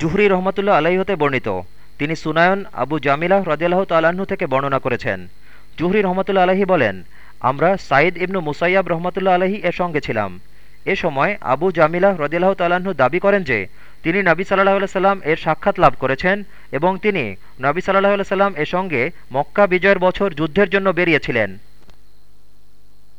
Zuhri রহমতুল্লাহ আলাই হতে বর্ণিত। তিনি সুনায়ন আবু জামিলাহ রদিয়াল্লাহ তাল্লাহ্ন থেকে বর্ণনা করেছেন। জুহরি রহমতুল্লা আলহি বলেন, আমরা সাইদ ইবনু মুসাইয়াব রহমতুল্লা আলহি এর সঙ্গে ছিলাম। এ সময় আবু জামিলাহ রদিয়াল্লাহ তাল্লাহ্ন দাবি করেন যে, তিনি নবী সাল্লাহ সাল্লাম এর সাক্ষাৎ লাভ করেছেন এবং তিনি নবী সাল্লাহ সাল্লাম এর সঙ্গে মক্কা বিজয়ের বছর যুদ্ধের জন্য বেরিয়েছিলেন।